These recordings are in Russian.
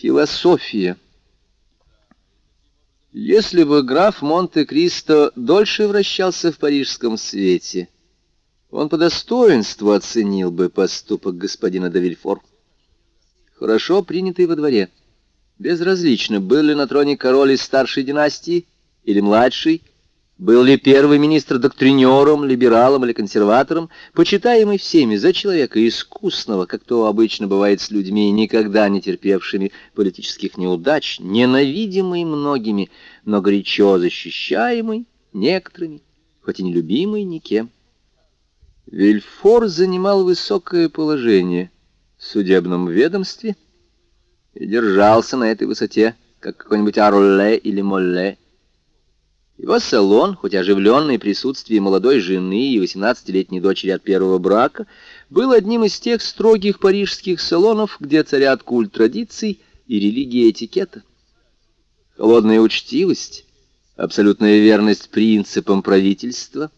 Философия. Если бы граф Монте-Кристо дольше вращался в парижском свете, он по достоинству оценил бы поступок господина де Вильфор. Хорошо принятый во дворе. Безразлично, был ли на троне король из старшей династии или младший, был ли первый министр доктринером, либералом или консерватором, почитаемый всеми за человека искусного, как то обычно бывает с людьми, никогда не терпевшими политических неудач, ненавидимый многими, но горячо защищаемый некоторыми, хоть и нелюбимый никем. Вильфор занимал высокое положение в судебном ведомстве и держался на этой высоте, как какой-нибудь Арле или Молле, его салон, хоть оживленный присутствием молодой жены и 18-летней дочери от первого брака, был одним из тех строгих парижских салонов, где царят культ традиций и религия этикета. Холодная учтивость, абсолютная верность принципам правительства,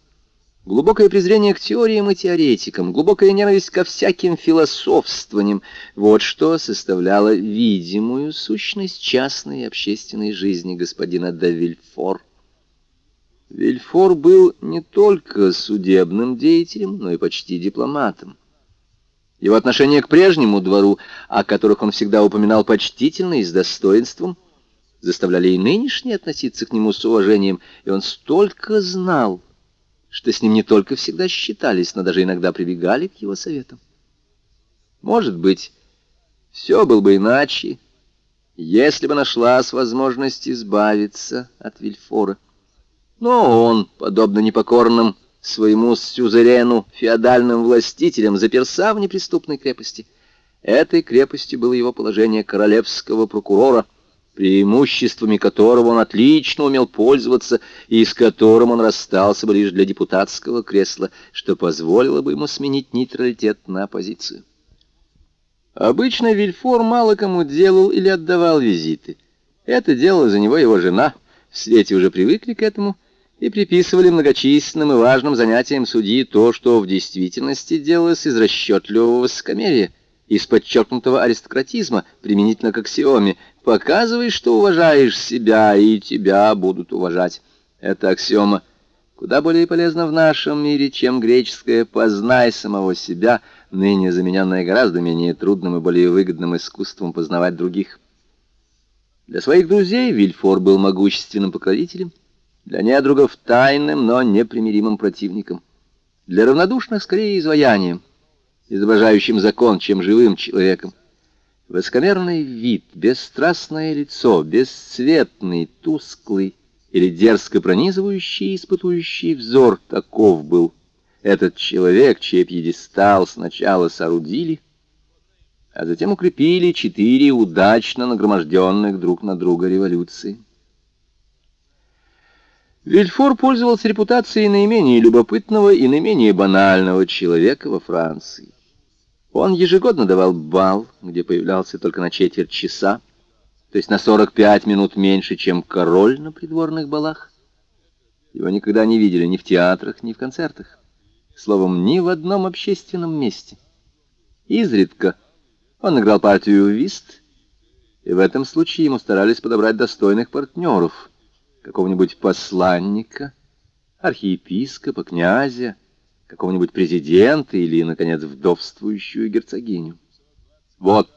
глубокое презрение к теориям и теоретикам, глубокая ненависть ко всяким философствованиям — вот что составляло видимую сущность частной и общественной жизни господина Давильфор. Вильфор был не только судебным деятелем, но и почти дипломатом. Его отношение к прежнему двору, о которых он всегда упоминал почтительно и с достоинством, заставляли и нынешние относиться к нему с уважением, и он столько знал, что с ним не только всегда считались, но даже иногда прибегали к его советам. Может быть, все было бы иначе, если бы нашлась возможность избавиться от Вильфора. Но он, подобно непокорным своему сюзерену, феодальным властителям, заперся в неприступной крепости. Этой крепостью было его положение королевского прокурора, преимуществами которого он отлично умел пользоваться и с которым он расстался бы лишь для депутатского кресла, что позволило бы ему сменить нейтралитет на оппозицию. Обычно Вильфор мало кому делал или отдавал визиты. Это делала за него его жена. В свете уже привыкли к этому — и приписывали многочисленным и важным занятиям судьи то, что в действительности делалось из расчетливого высокомерия, из подчеркнутого аристократизма, применительно к аксиоме «показывай, что уважаешь себя, и тебя будут уважать». Эта аксиома куда более полезна в нашем мире, чем греческая «познай самого себя», ныне замененная гораздо менее трудным и более выгодным искусством познавать других. Для своих друзей Вильфор был могущественным покровителем, для недругов тайным, но непримиримым противником, для равнодушных скорее изваянием, изображающим закон, чем живым человеком. Высокомерный вид, бесстрастное лицо, бесцветный, тусклый или дерзко пронизывающий, испытующий взор, таков был этот человек, чей пьедестал сначала соорудили, а затем укрепили четыре удачно нагроможденных друг на друга революции. Вильфор пользовался репутацией наименее любопытного и наименее банального человека во Франции. Он ежегодно давал бал, где появлялся только на четверть часа, то есть на 45 минут меньше, чем король на придворных балах. Его никогда не видели ни в театрах, ни в концертах. Словом, ни в одном общественном месте. Изредка он играл партию в вист, и в этом случае ему старались подобрать достойных партнеров — какого-нибудь посланника, архиепископа, князя, какого-нибудь президента или, наконец, вдовствующую герцогиню. Вот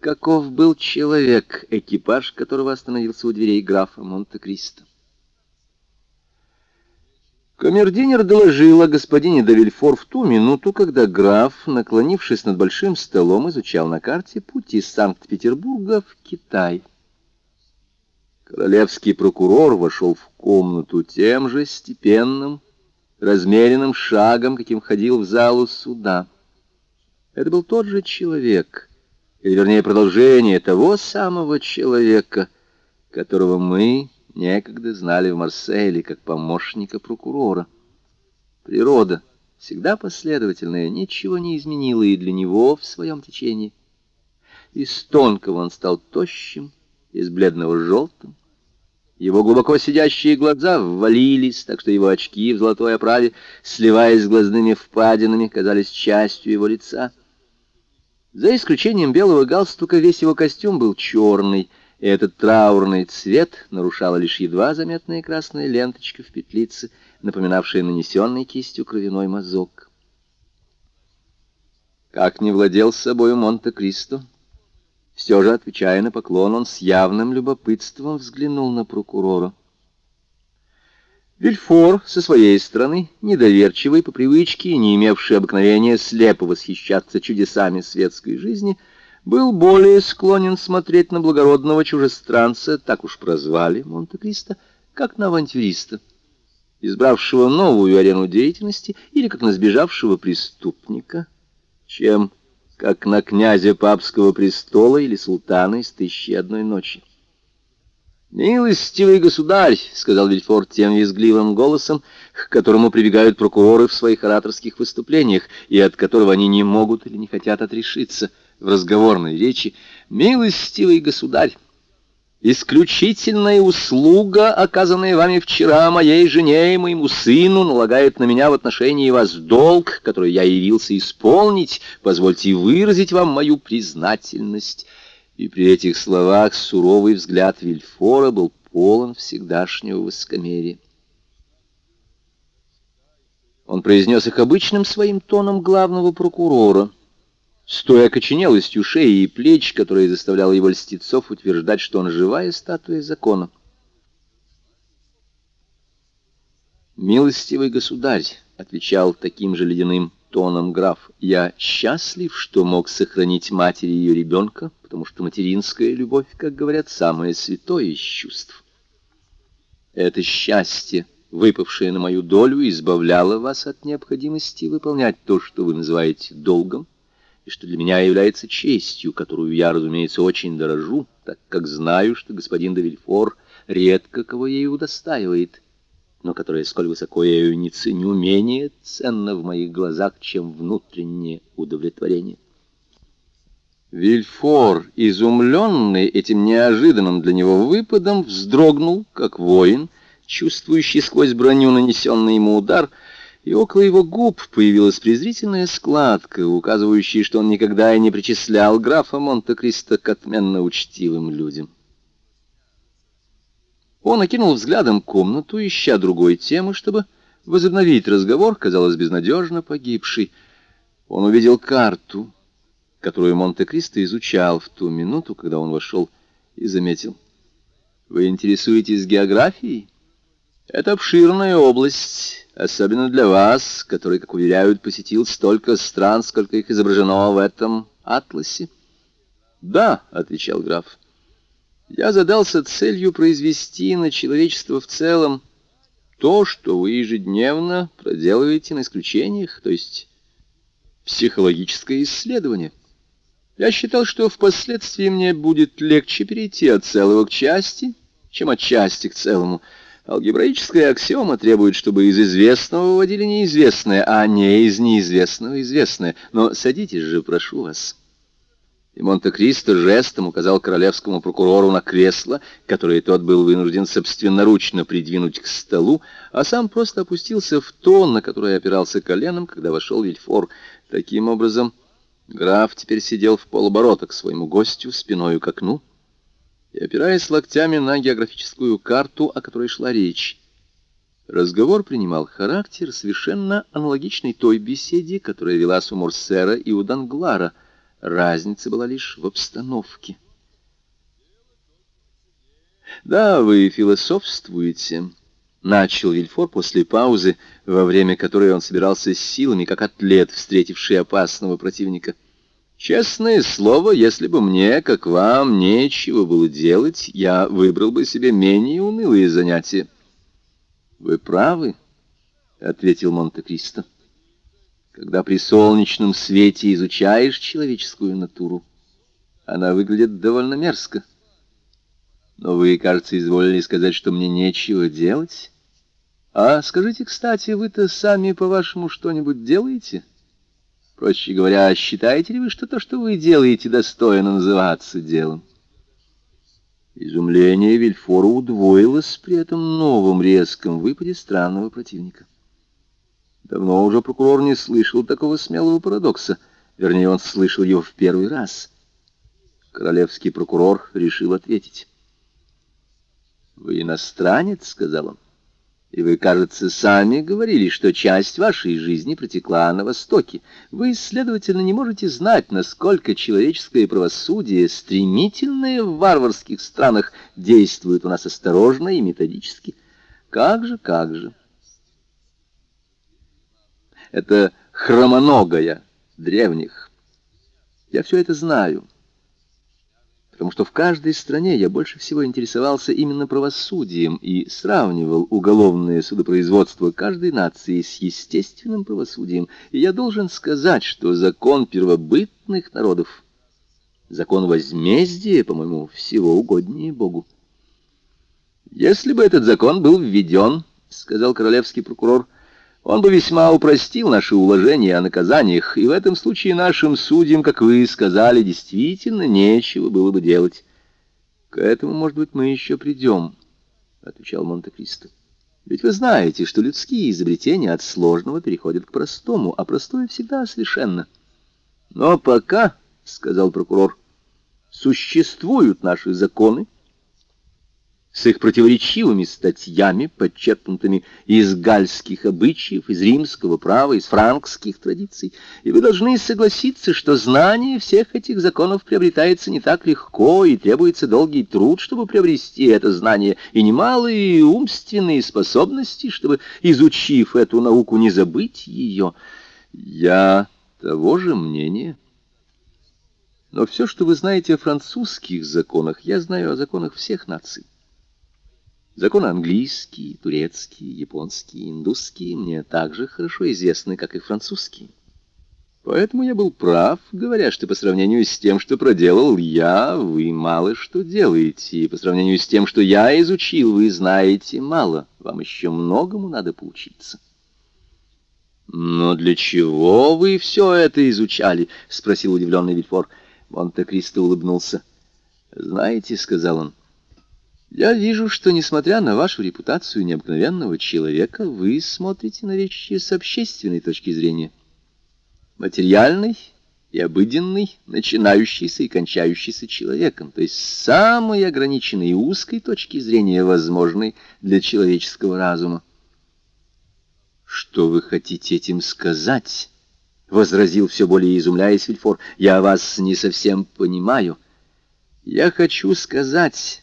каков был человек, экипаж которого остановился у дверей графа Монте-Кристо. Камердинер доложил о господине Давильфор в ту минуту, когда граф, наклонившись над большим столом, изучал на карте путь из Санкт-Петербурга в Китай. Королевский прокурор вошел в комнату тем же степенным, размеренным шагом, каким ходил в залу суда. Это был тот же человек, или, вернее, продолжение того самого человека, которого мы некогда знали в Марселе как помощника прокурора. Природа, всегда последовательная, ничего не изменила и для него в своем течении. Из тонкого он стал тощим, из бледного желтым. Его глубоко сидящие глаза ввалились, так что его очки в золотой оправе, сливаясь с глазными впадинами, казались частью его лица. За исключением белого галстука весь его костюм был черный, и этот траурный цвет нарушала лишь едва заметная красная ленточка в петлице, напоминавшая нанесенный кистью кровяной мазок. Как не владел собой Монте-Кристо, все же, отвечая на поклон, он с явным любопытством взглянул на прокурора. Вильфор, со своей стороны, недоверчивый по привычке и не имевший обыкновения слепо восхищаться чудесами светской жизни, был более склонен смотреть на благородного чужестранца, так уж прозвали Монте-Кристо, как на авантюриста, избравшего новую арену деятельности или как на сбежавшего преступника, чем как на князя папского престола или султана из «Тысячи одной ночи». «Милостивый государь», — сказал Вильфор тем визгливым голосом, к которому прибегают прокуроры в своих ораторских выступлениях, и от которого они не могут или не хотят отрешиться в разговорной речи, «милостивый государь, исключительная услуга, оказанная вами вчера моей жене и моему сыну, налагает на меня в отношении вас долг, который я явился исполнить, позвольте выразить вам мою признательность». И при этих словах суровый взгляд Вильфора был полон всегдашнего высокомерия. Он произнес их обычным своим тоном главного прокурора, с той окоченелостью шеи и плеч, которая заставляла его льстецов утверждать, что он живая статуя закона. «Милостивый государь», — отвечал таким же ледяным тоном граф, — «я счастлив, что мог сохранить матери ее ребенка, потому что материнская любовь, как говорят, самое святое из чувств. Это счастье, выпавшее на мою долю, избавляло вас от необходимости выполнять то, что вы называете долгом, и что для меня является честью, которую я, разумеется, очень дорожу, так как знаю, что господин Давильфор редко кого ей удостаивает, но которая, сколь высоко я ее не ценю, менее ценна в моих глазах, чем внутреннее удовлетворение. Вильфор, изумленный этим неожиданным для него выпадом, вздрогнул, как воин, чувствующий сквозь броню нанесенный ему удар, и около его губ появилась презрительная складка, указывающая, что он никогда и не причислял графа Монте-Кристо к отменно учтивым людям. Он окинул взглядом комнату, ища другой темы, чтобы возобновить разговор, казалось, безнадежно погибший. Он увидел карту — которую Монте-Кристо изучал в ту минуту, когда он вошел и заметил. «Вы интересуетесь географией? Это обширная область, особенно для вас, который, как уверяют, посетил столько стран, сколько их изображено в этом атласе». «Да», — отвечал граф, — «я задался целью произвести на человечество в целом то, что вы ежедневно проделываете на исключениях, то есть психологическое исследование». Я считал, что впоследствии мне будет легче перейти от целого к части, чем от части к целому. Алгебраическая аксиома требует, чтобы из известного выводили неизвестное, а не из неизвестного известное. Но садитесь же, прошу вас. И Монте-Кристо жестом указал королевскому прокурору на кресло, которое тот был вынужден собственноручно придвинуть к столу, а сам просто опустился в тон, на который опирался коленом, когда вошел Вильфор. Таким образом... Граф теперь сидел в полоборота к своему гостю, спиною к окну, и опираясь локтями на географическую карту, о которой шла речь. Разговор принимал характер, совершенно аналогичный той беседе, которая велась у Морсера и у Данглара. Разница была лишь в обстановке. «Да, вы философствуете», — начал Вильфор после паузы, во время которой он собирался с силами, как атлет, встретивший опасного противника. «Честное слово, если бы мне, как вам, нечего было делать, я выбрал бы себе менее унылые занятия». «Вы правы», — ответил Монте-Кристо. «Когда при солнечном свете изучаешь человеческую натуру, она выглядит довольно мерзко. Но вы, кажется, изволили сказать, что мне нечего делать». А скажите, кстати, вы-то сами, по-вашему, что-нибудь делаете? Проще говоря, считаете ли вы, что то, что вы делаете, достойно называться делом? Изумление Вильфора удвоилось при этом новом резком выпаде странного противника. Давно уже прокурор не слышал такого смелого парадокса. Вернее, он слышал его в первый раз. Королевский прокурор решил ответить. «Вы иностранец», — сказал он, — «и вы, кажется, сами говорили, что часть вашей жизни протекла на Востоке. Вы, следовательно, не можете знать, насколько человеческое правосудие, стремительное в варварских странах, действует у нас осторожно и методически. Как же, как же!» Это хромоногая древних. Я все это знаю, потому что в каждой стране я больше всего интересовался именно правосудием и сравнивал уголовное судопроизводство каждой нации с естественным правосудием. И я должен сказать, что закон первобытных народов, закон возмездия, по-моему, всего угоднее Богу. Если бы этот закон был введен, — сказал королевский прокурор, — он бы весьма упростил наши уложения о наказаниях, и в этом случае нашим судьям, как вы сказали, действительно нечего было бы делать. — К этому, может быть, мы еще придем, — отвечал Монте-Кристо. — Ведь вы знаете, что людские изобретения от сложного переходят к простому, а простое всегда совершенно. — Но пока, — сказал прокурор, — существуют наши законы, — с их противоречивыми статьями, подчеркнутыми из гальских обычаев, из римского права, из франкских традиций, и вы должны согласиться, что знание всех этих законов приобретается не так легко, и требуется долгий труд, чтобы приобрести это знание, и немалые умственные способности, чтобы, изучив эту науку, не забыть ее. Я того же мнения. Но все, что вы знаете о французских законах, я знаю о законах всех наций. Законы английские, турецкие, японские, индусские мне так же хорошо известны, как и французские. Поэтому я был прав, говоря, что по сравнению с тем, что проделал я, вы мало что делаете, и по сравнению с тем, что я изучил, вы знаете мало. Вам еще многому надо поучиться. «Но для чего вы все это изучали?» — спросил удивленный Вильфор. Монте-Кристо улыбнулся. «Знаете, — сказал он, — я вижу, что, несмотря на вашу репутацию необыкновенного человека, вы смотрите на вещи с общественной точки зрения. Материальный и обыденный, начинающийся и кончающийся человеком, то есть с самой ограниченной и узкой точки зрения, возможной для человеческого разума. «Что вы хотите этим сказать?» — возразил все более изумляясь Вильфор. «Я вас не совсем понимаю. Я хочу сказать...»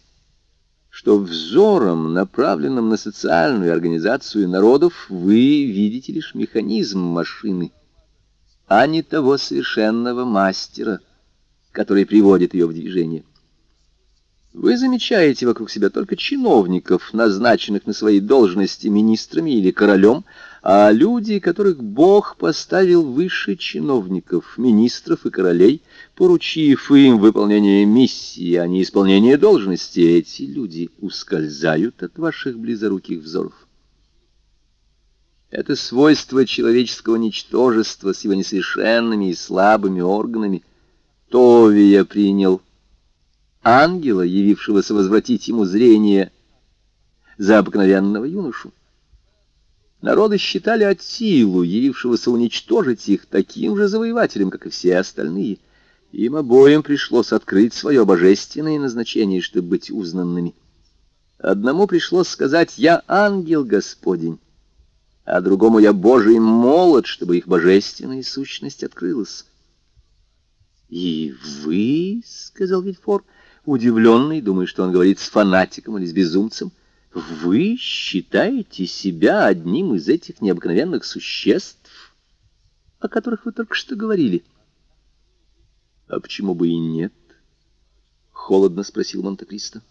что взором, направленным на социальную организацию народов, вы видите лишь механизм машины, а не того совершенного мастера, который приводит ее в движение. Вы замечаете вокруг себя только чиновников, назначенных на свои должности министрами или королем, а люди, которых Бог поставил выше чиновников, министров и королей, поручив им выполнение миссии, а не исполнение должности, эти люди ускользают от ваших близоруких взоров. Это свойство человеческого ничтожества с его несовершенными и слабыми органами. Товия принял ангела, явившегося возвратить ему зрение за обыкновенного юношу. Народы считали Аттилу, явившегося уничтожить их, таким же завоевателем, как и все остальные. Им обоим пришлось открыть свое божественное назначение, чтобы быть узнанными. Одному пришлось сказать «Я ангел Господень», а другому «Я Божий молот», чтобы их божественная сущность открылась. «И вы, — сказал Вильфор, удивленный, думая, что он говорит с фанатиком или с безумцем, — вы считаете себя одним из этих необыкновенных существ, о которых вы только что говорили? — А почему бы и нет? — холодно спросил Монте-Кристо.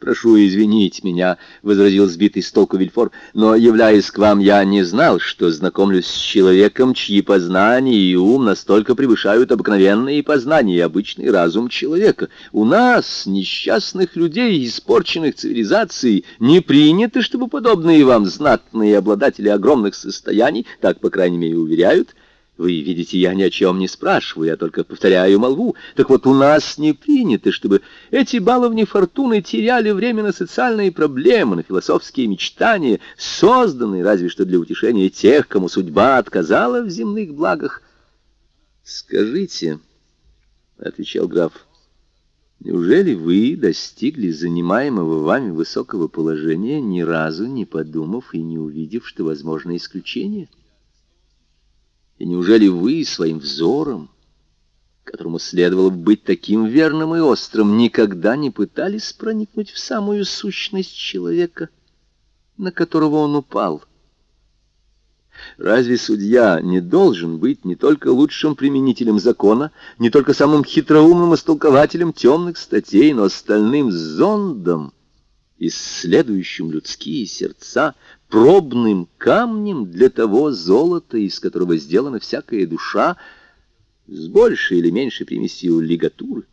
«Прошу извинить меня», — возразил сбитый с толку Вильфор, «но, являясь к вам, я не знал, что знакомлюсь с человеком, чьи познания и ум настолько превышают обыкновенные познания и обычный разум человека. У нас, несчастных людей, испорченных цивилизацией, не принято, чтобы подобные вам знатные обладатели огромных состояний, так, по крайней мере, уверяют, — вы видите, я ни о чем не спрашиваю, я только повторяю молву. Так вот, у нас не принято, чтобы эти баловни фортуны теряли время на социальные проблемы, на философские мечтания, созданные разве что для утешения тех, кому судьба отказала в земных благах. Скажите, — отвечал граф, — неужели вы достигли занимаемого вами высокого положения, ни разу не подумав и не увидев, что возможно исключение? И неужели вы своим взором, которому следовало быть таким верным и острым, никогда не пытались проникнуть в самую сущность человека, на которого он упал? Разве судья не должен быть не только лучшим применителем закона, не только самым хитроумным истолкователем темных статей, но стальным зондом, исследующим людские сердца, пробным камнем для того золота, из которого сделана всякая душа, с большей или меньшей примесью лигатуры.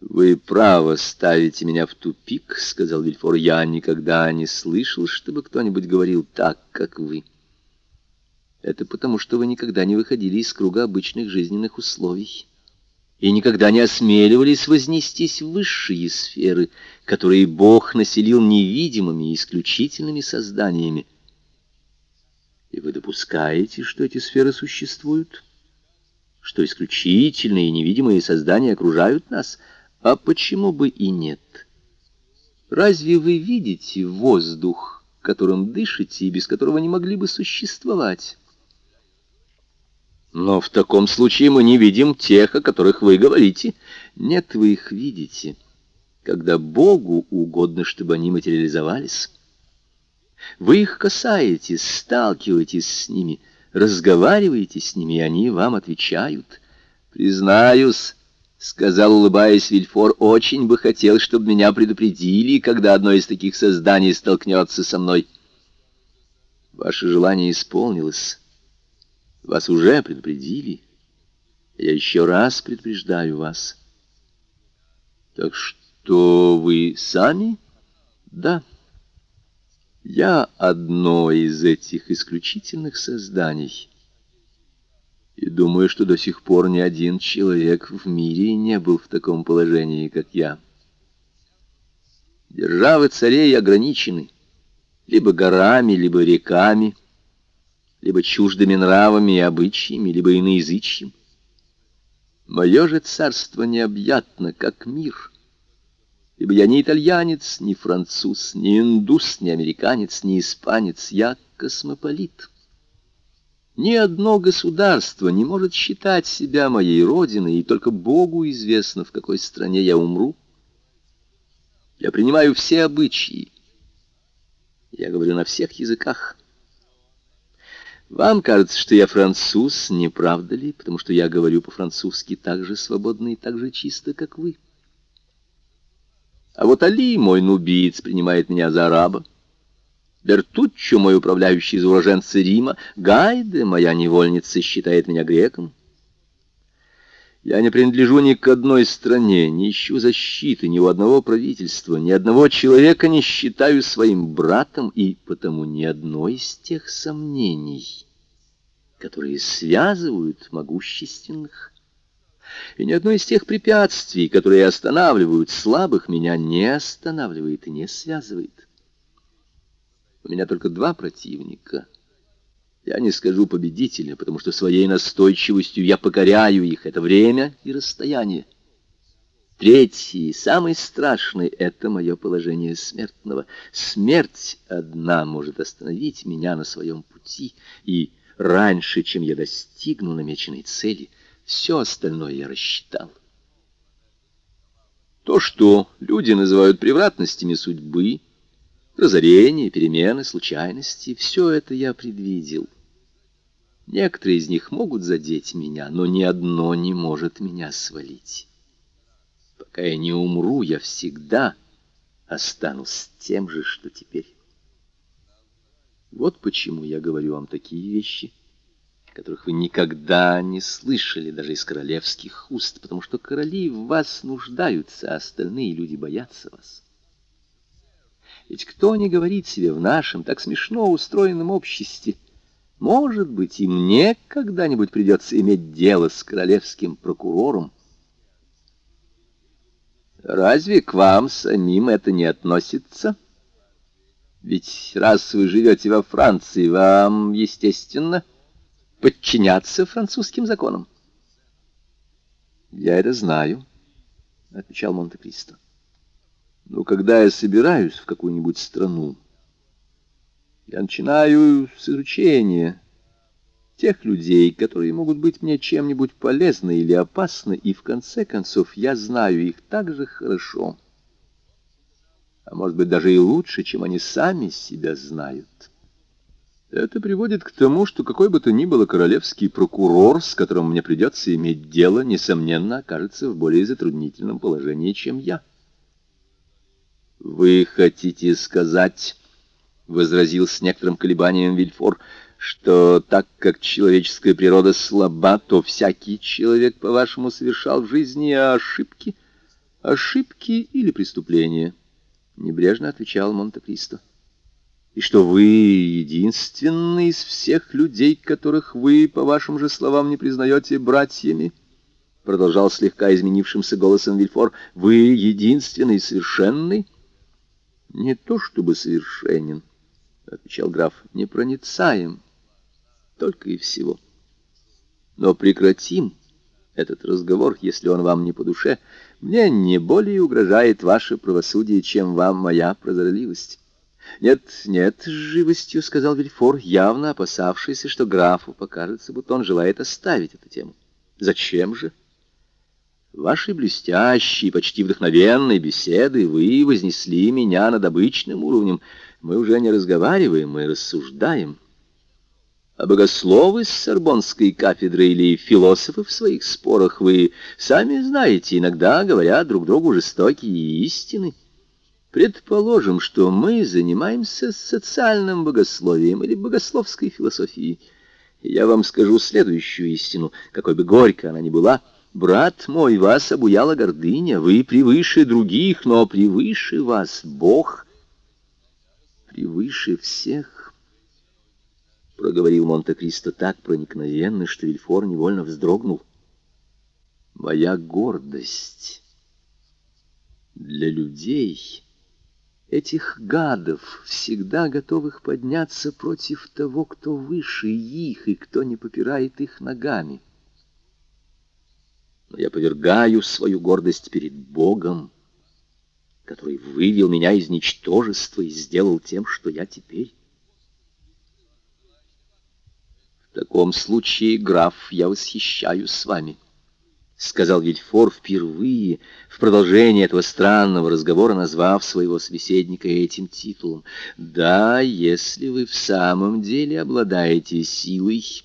«Вы право ставите меня в тупик», — сказал Вильфор. «Я никогда не слышал, чтобы кто-нибудь говорил так, как вы». «Это потому, что вы никогда не выходили из круга обычных жизненных условий и никогда не осмеливались вознестись в высшие сферы, которые Бог населил невидимыми и исключительными созданиями. И вы допускаете, что эти сферы существуют?» что исключительные и невидимые создания окружают нас, а почему бы и нет? Разве вы видите воздух, которым дышите и без которого не могли бы существовать? Но в таком случае мы не видим тех, о которых вы говорите. Нет, вы их видите, когда Богу угодно, чтобы они материализовались. Вы их касаетесь, сталкиваетесь с ними — разговариваете с ними, и они вам отвечают. Признаюсь, — сказал, улыбаясь Вильфор, — очень бы хотел, чтобы меня предупредили, когда одно из таких созданий столкнется со мной. Ваше желание исполнилось. Вас уже предупредили. Я еще раз предупреждаю вас. Так что вы сами? Да. Я одно из этих исключительных созданий. И думаю, что до сих пор ни один человек в мире не был в таком положении, как я. Державы царей ограничены либо горами, либо реками, либо чуждыми нравами и обычаями, либо иноязычьем. Мое же царство необъятно, как мир — ибо я не итальянец, не француз, не индус, не американец, не испанец, я космополит. Ни одно государство не может считать себя моей родиной, и только Богу известно, в какой стране я умру. Я принимаю все обычаи. Я говорю на всех языках. Вам кажется, что я француз, не правда ли? Потому что я говорю по-французски так же свободно и так же чисто, как вы. А вот Али, мой нубиец, принимает меня за араба. Бертуччо, мой управляющий из уроженца Рима, Гайде, моя невольница, считает меня греком. Я не принадлежу ни к одной стране, не ищу защиты ни у одного правительства, ни одного человека не считаю своим братом, и потому ни одно из тех сомнений, которые связывают могущественных и ни одно из тех препятствий, которые останавливают слабых, меня не останавливает и не связывает. У меня только два противника. Я не скажу победителя, потому что своей настойчивостью я покоряю их. Это время и расстояние. Третий, самый страшный, — это мое положение смертного. Смерть одна может остановить меня на своем пути, и раньше, чем я достигну намеченной цели — все остальное я рассчитал. То, что люди называют превратностями судьбы, разорение, перемены, случайности, все это я предвидел. Некоторые из них могут задеть меня, но ни одно не может меня свалить. Пока я не умру, я всегда останусь тем же, что теперь. Вот почему я говорю вам такие вещи, которых вы никогда не слышали даже из королевских уст, потому что короли в вас нуждаются, а остальные люди боятся вас. Ведь кто не говорит себе в нашем так смешно устроенном обществе, может быть, и мне когда-нибудь придется иметь дело с королевским прокурором. Разве к вам самим это не относится? Ведь раз вы живете во Франции, вам, естественно, подчиняться французским законам. Я это знаю, — отвечал Монте-Кристо. Но когда я собираюсь в какую-нибудь страну, я начинаю с изучения тех людей, которые могут быть мне чем-нибудь полезны или опасны, и в конце концов я знаю их так же хорошо, а может быть даже и лучше, чем они сами себя знают. Это приводит к тому, что какой бы то ни было королевский прокурор, с которым мне придется иметь дело, несомненно, окажется в более затруднительном положении, чем я. «Вы хотите сказать, — возразил с некоторым колебанием Вильфор, — что так как человеческая природа слаба, то всякий человек, по-вашему, совершал в жизни ошибки? Ошибки или преступления?» — небрежно отвечал Монте-Кристо и что вы единственный из всех людей, которых вы, по вашим же словам, не признаете братьями, продолжал слегка изменившимся голосом Вильфор, вы единственный совершенный? Не то чтобы совершенен, отвечал граф, непроницаем, только и всего. Но прекратим этот разговор, если он вам не по душе. Мне не более угрожает ваше правосудие, чем вам моя прозорливость. «Нет, нет», — с живостью сказал Вильфор, явно опасавшийся, что графу покажется, будто он желает оставить эту тему. «Зачем же?» «Вашей блестящей, почти вдохновенной беседы вы вознесли меня над обычным уровнем. Мы уже не разговариваем, мы рассуждаем». А богословы с Сорбонской кафедры или философы в своих спорах вы сами знаете, иногда говорят друг другу жестокие истины. Предположим, что мы занимаемся социальным богословием или богословской философией. я вам скажу следующую истину, какой бы горько она ни была. Брат мой, вас обуяла гордыня, вы превыше других, но превыше вас Бог, превыше всех. Проговорил Монте-Кристо так проникновенно, что Вильфор невольно вздрогнул. Моя гордость для людей этих гадов, всегда готовых подняться против того, кто выше их и кто не попирает их ногами. Но я повергаю свою гордость перед Богом, который вывел меня из ничтожества и сделал тем, что я теперь. В таком случае, граф, я восхищаюсь с вами. —— сказал Вильфор впервые в продолжении этого странного разговора, назвав своего собеседника этим титулом. «Да, если вы в самом деле обладаете силой,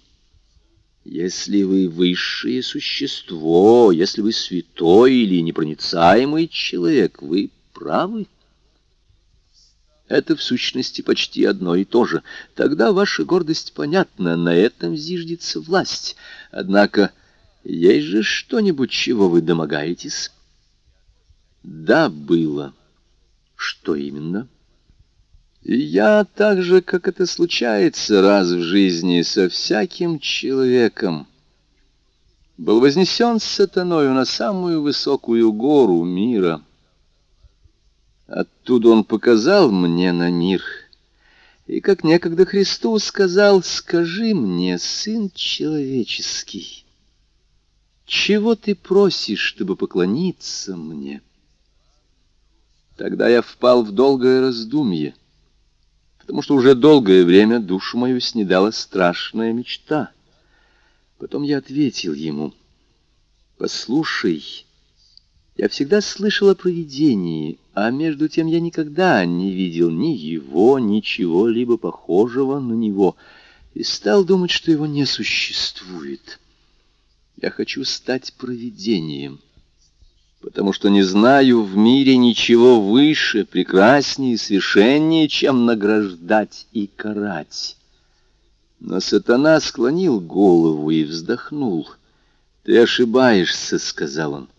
если вы высшее существо, если вы святой или непроницаемый человек, вы правы». Это в сущности почти одно и то же. Тогда ваша гордость понятна, на этом зиждется власть. Однако... Есть же что-нибудь, чего вы домогаетесь? Да, было. Что именно? Я так же, как это случается раз в жизни со всяким человеком, был вознесен сатаною на самую высокую гору мира. Оттуда он показал мне на мир, и, как некогда Христу сказал, «Скажи мне, Сын Человеческий». Чего ты просишь, чтобы поклониться мне? Тогда я впал в долгое раздумье, потому что уже долгое время душу мою снедала страшная мечта. Потом я ответил ему, «Послушай, я всегда слышал о провидении, а между тем я никогда не видел ни его, ни чего-либо похожего на него, и стал думать, что его не существует». Я хочу стать провидением, потому что не знаю в мире ничего выше, прекраснее и совершеннее, чем награждать и карать. Но сатана склонил голову и вздохнул. «Ты ошибаешься», — сказал он.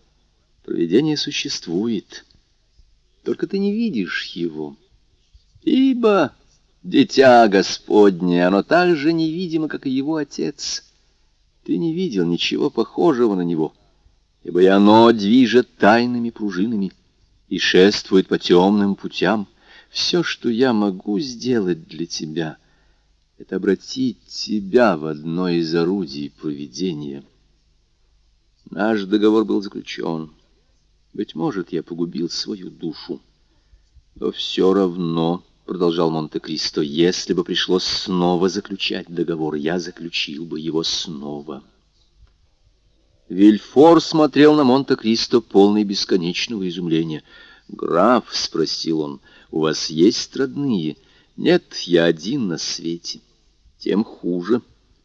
«Провидение существует, только ты не видишь его. Ибо дитя Господне, оно так же невидимо, как и его отец». Ты не видел ничего похожего на него, ибо и оно движет тайными пружинами и шествует по темным путям. Все, что я могу сделать для тебя, это обратить тебя в одно из орудий провидения. Наш договор был заключен. Быть может, я погубил свою душу. Но все равно, — продолжал Монте-Кристо, — если бы пришлось снова заключать договор, я заключил бы его снова. Вильфор смотрел на Монте-Кристо полный бесконечного изумления. «Граф», — спросил он, — «у вас есть родные?» «Нет, я один на свете». «Тем хуже».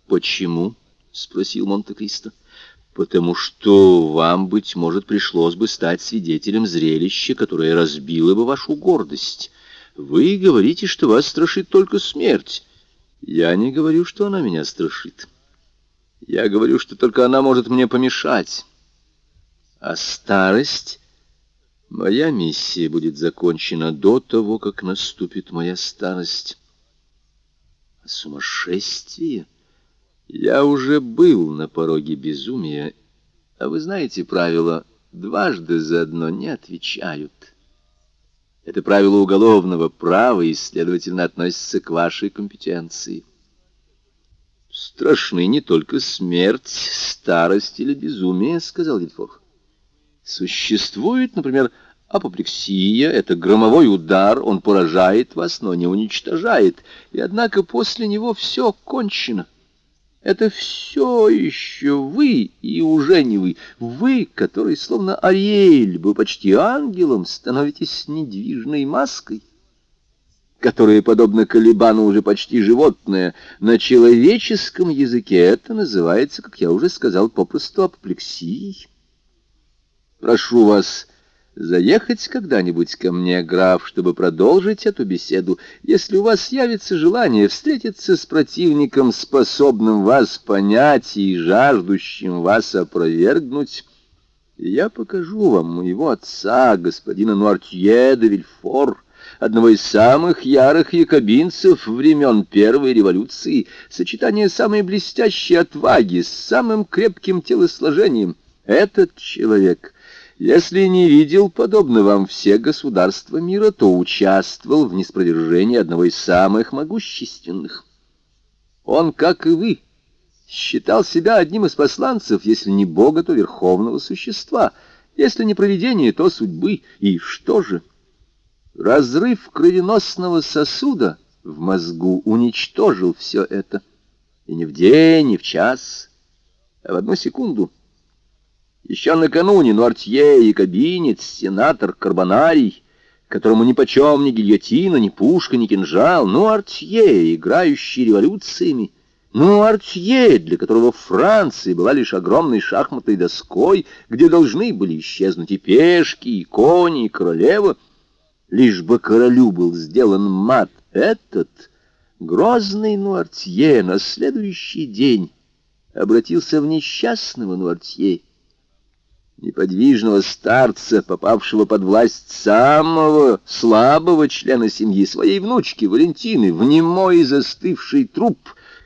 «Почему?» — спросил Монте-Кристо потому что вам, быть может, пришлось бы стать свидетелем зрелища, которое разбило бы вашу гордость. Вы говорите, что вас страшит только смерть. Я не говорю, что она меня страшит. Я говорю, что только она может мне помешать. А старость... Моя миссия будет закончена до того, как наступит моя старость. А сумасшествие... Я уже был на пороге безумия, а вы знаете правило «дважды за одно не отвечают». Это правило уголовного права и, следовательно, относится к вашей компетенции. Страшны не только смерть, старость или безумие, — сказал Вильфор. Существует, например, апоплексия, это громовой удар, он поражает вас, но не уничтожает, и однако после него все кончено. Это все еще вы, и уже не вы. Вы, который, словно Ариэль, бы почти ангелом, становитесь недвижной маской, которая, подобно Калибану, уже почти животное. На человеческом языке это называется, как я уже сказал, попросту апоплексией. Прошу вас заехать когда-нибудь ко мне, граф, чтобы продолжить эту беседу, если у вас явится желание встретиться с противником, способным вас понять и жаждущим вас опровергнуть. Я покажу вам моего отца, господина Нуартье де Вильфор, одного из самых ярых якобинцев времен Первой революции, сочетание самой блестящей отваги с самым крепким телосложением. Этот человек — если не видел, подобно вам, все государства мира, то участвовал в неспровержении одного из самых могущественных. Он, как и вы, считал себя одним из посланцев, если не Бога, то верховного существа, если не провидения, то судьбы. И что же? Разрыв кровеносного сосуда в мозгу уничтожил все это. И не в день, не в час, а в одну секунду — еще накануне Нуартье и Кабинец, сенатор Карбонарий, которому нипочем ни гильотина, ни пушка, ни кинжал, Нуартье, играющий революциями, Нуартье, для которого Франция была лишь огромной шахматной доской, где должны были исчезнуть и пешки, и кони, и королева, лишь бы королю был сделан мат этот, грозный Нуартье на следующий день обратился в несчастного Нуартье, неподвижного старца, попавшего под власть самого слабого члена семьи, своей внучки Валентины, в немой застывший труп,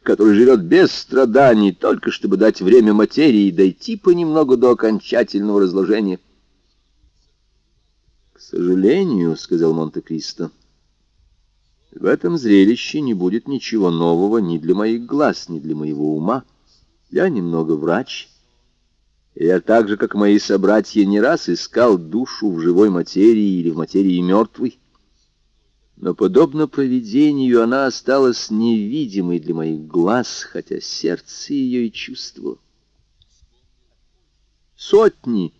который живет без страданий, только чтобы дать время материи дойти понемногу до окончательного разложения. «К сожалению, — сказал Монте-Кристо, — в этом зрелище не будет ничего нового ни для моих глаз, ни для моего ума. Я немного врач» Я так же, как мои собратья, не раз искал душу в живой материи или в материи мертвой. Но, подобно провидению, она осталась невидимой для моих глаз, хотя сердце ее и чувствовало. Сотни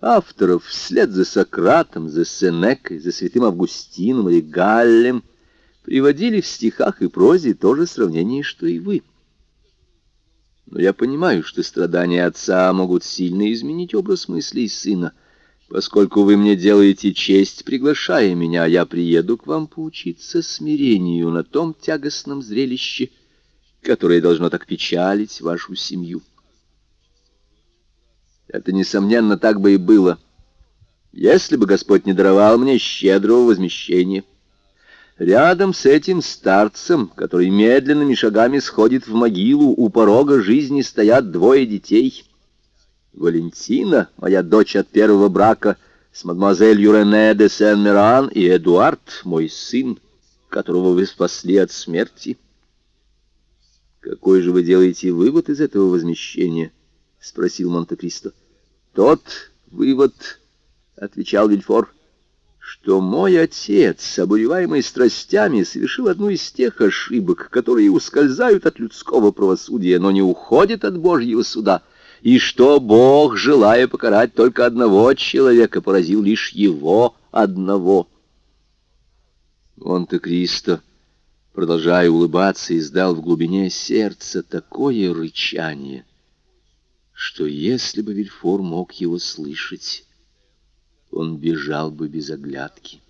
авторов вслед за Сократом, за Сенекой, за святым Августином или Галлем приводили в стихах и прозе то же сравнение, что и вы — но я понимаю, что страдания отца могут сильно изменить образ мыслей сына. Поскольку вы мне делаете честь, приглашая меня, я приеду к вам поучиться смирению на том тягостном зрелище, которое должно так печалить вашу семью. Это, несомненно, так бы и было, если бы Господь не даровал мне щедрого возмещения. Рядом с этим старцем, который медленными шагами сходит в могилу, у порога жизни стоят двое детей. Валентина, моя дочь от первого брака, с мадемуазель Юрене де Сен-Меран, и Эдуард, мой сын, которого вы спасли от смерти. Какой же вы делаете вывод из этого возмещения? — спросил Монте-Кристо. тот вывод, — отвечал Вильфор, — что мой отец, обуреваемый страстями, совершил одну из тех ошибок, которые ускользают от людского правосудия, но не уходят от Божьего суда, и что Бог, желая покарать только одного человека, поразил лишь его одного. Монте-Кристо, продолжая улыбаться, издал в глубине сердца такое рычание, что если бы Вильфор мог его слышать, он бежал бы без оглядки.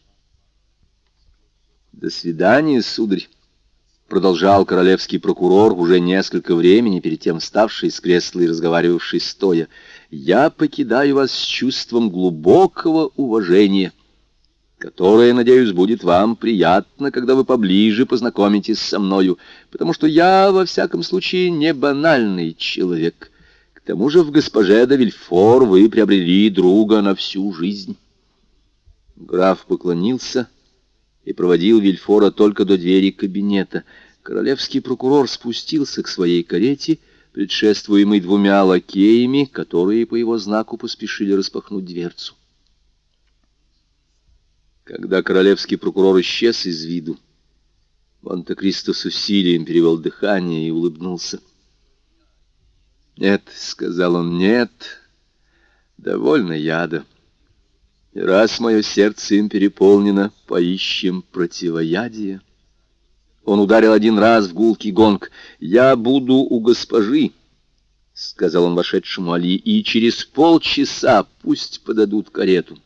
«До свидания, сударь!» — продолжал королевский прокурор, уже несколько времени перед тем вставший с кресла и разговаривавший стоя. «Я покидаю вас с чувством глубокого уважения, которое, надеюсь, будет вам приятно, когда вы поближе познакомитесь со мною, потому что я, во всяком случае, не банальный человек» тому же в госпоже де Вильфор вы приобрели друга на всю жизнь. Граф поклонился и проводил Вильфора только до двери кабинета. Королевский прокурор спустился к своей карете, предшествуемый двумя лакеями, которые по его знаку поспешили распахнуть дверцу. Когда королевский прокурор исчез из виду, Монте-Кристо с усилием перевел дыхание и улыбнулся. «Нет», — сказал он, — «нет, довольно яда. И раз мое сердце им переполнено, поищем противоядие». Он ударил один раз в гулкий гонг. «Я буду у госпожи», — сказал он вошедшему Али, — «и через полчаса пусть подадут карету».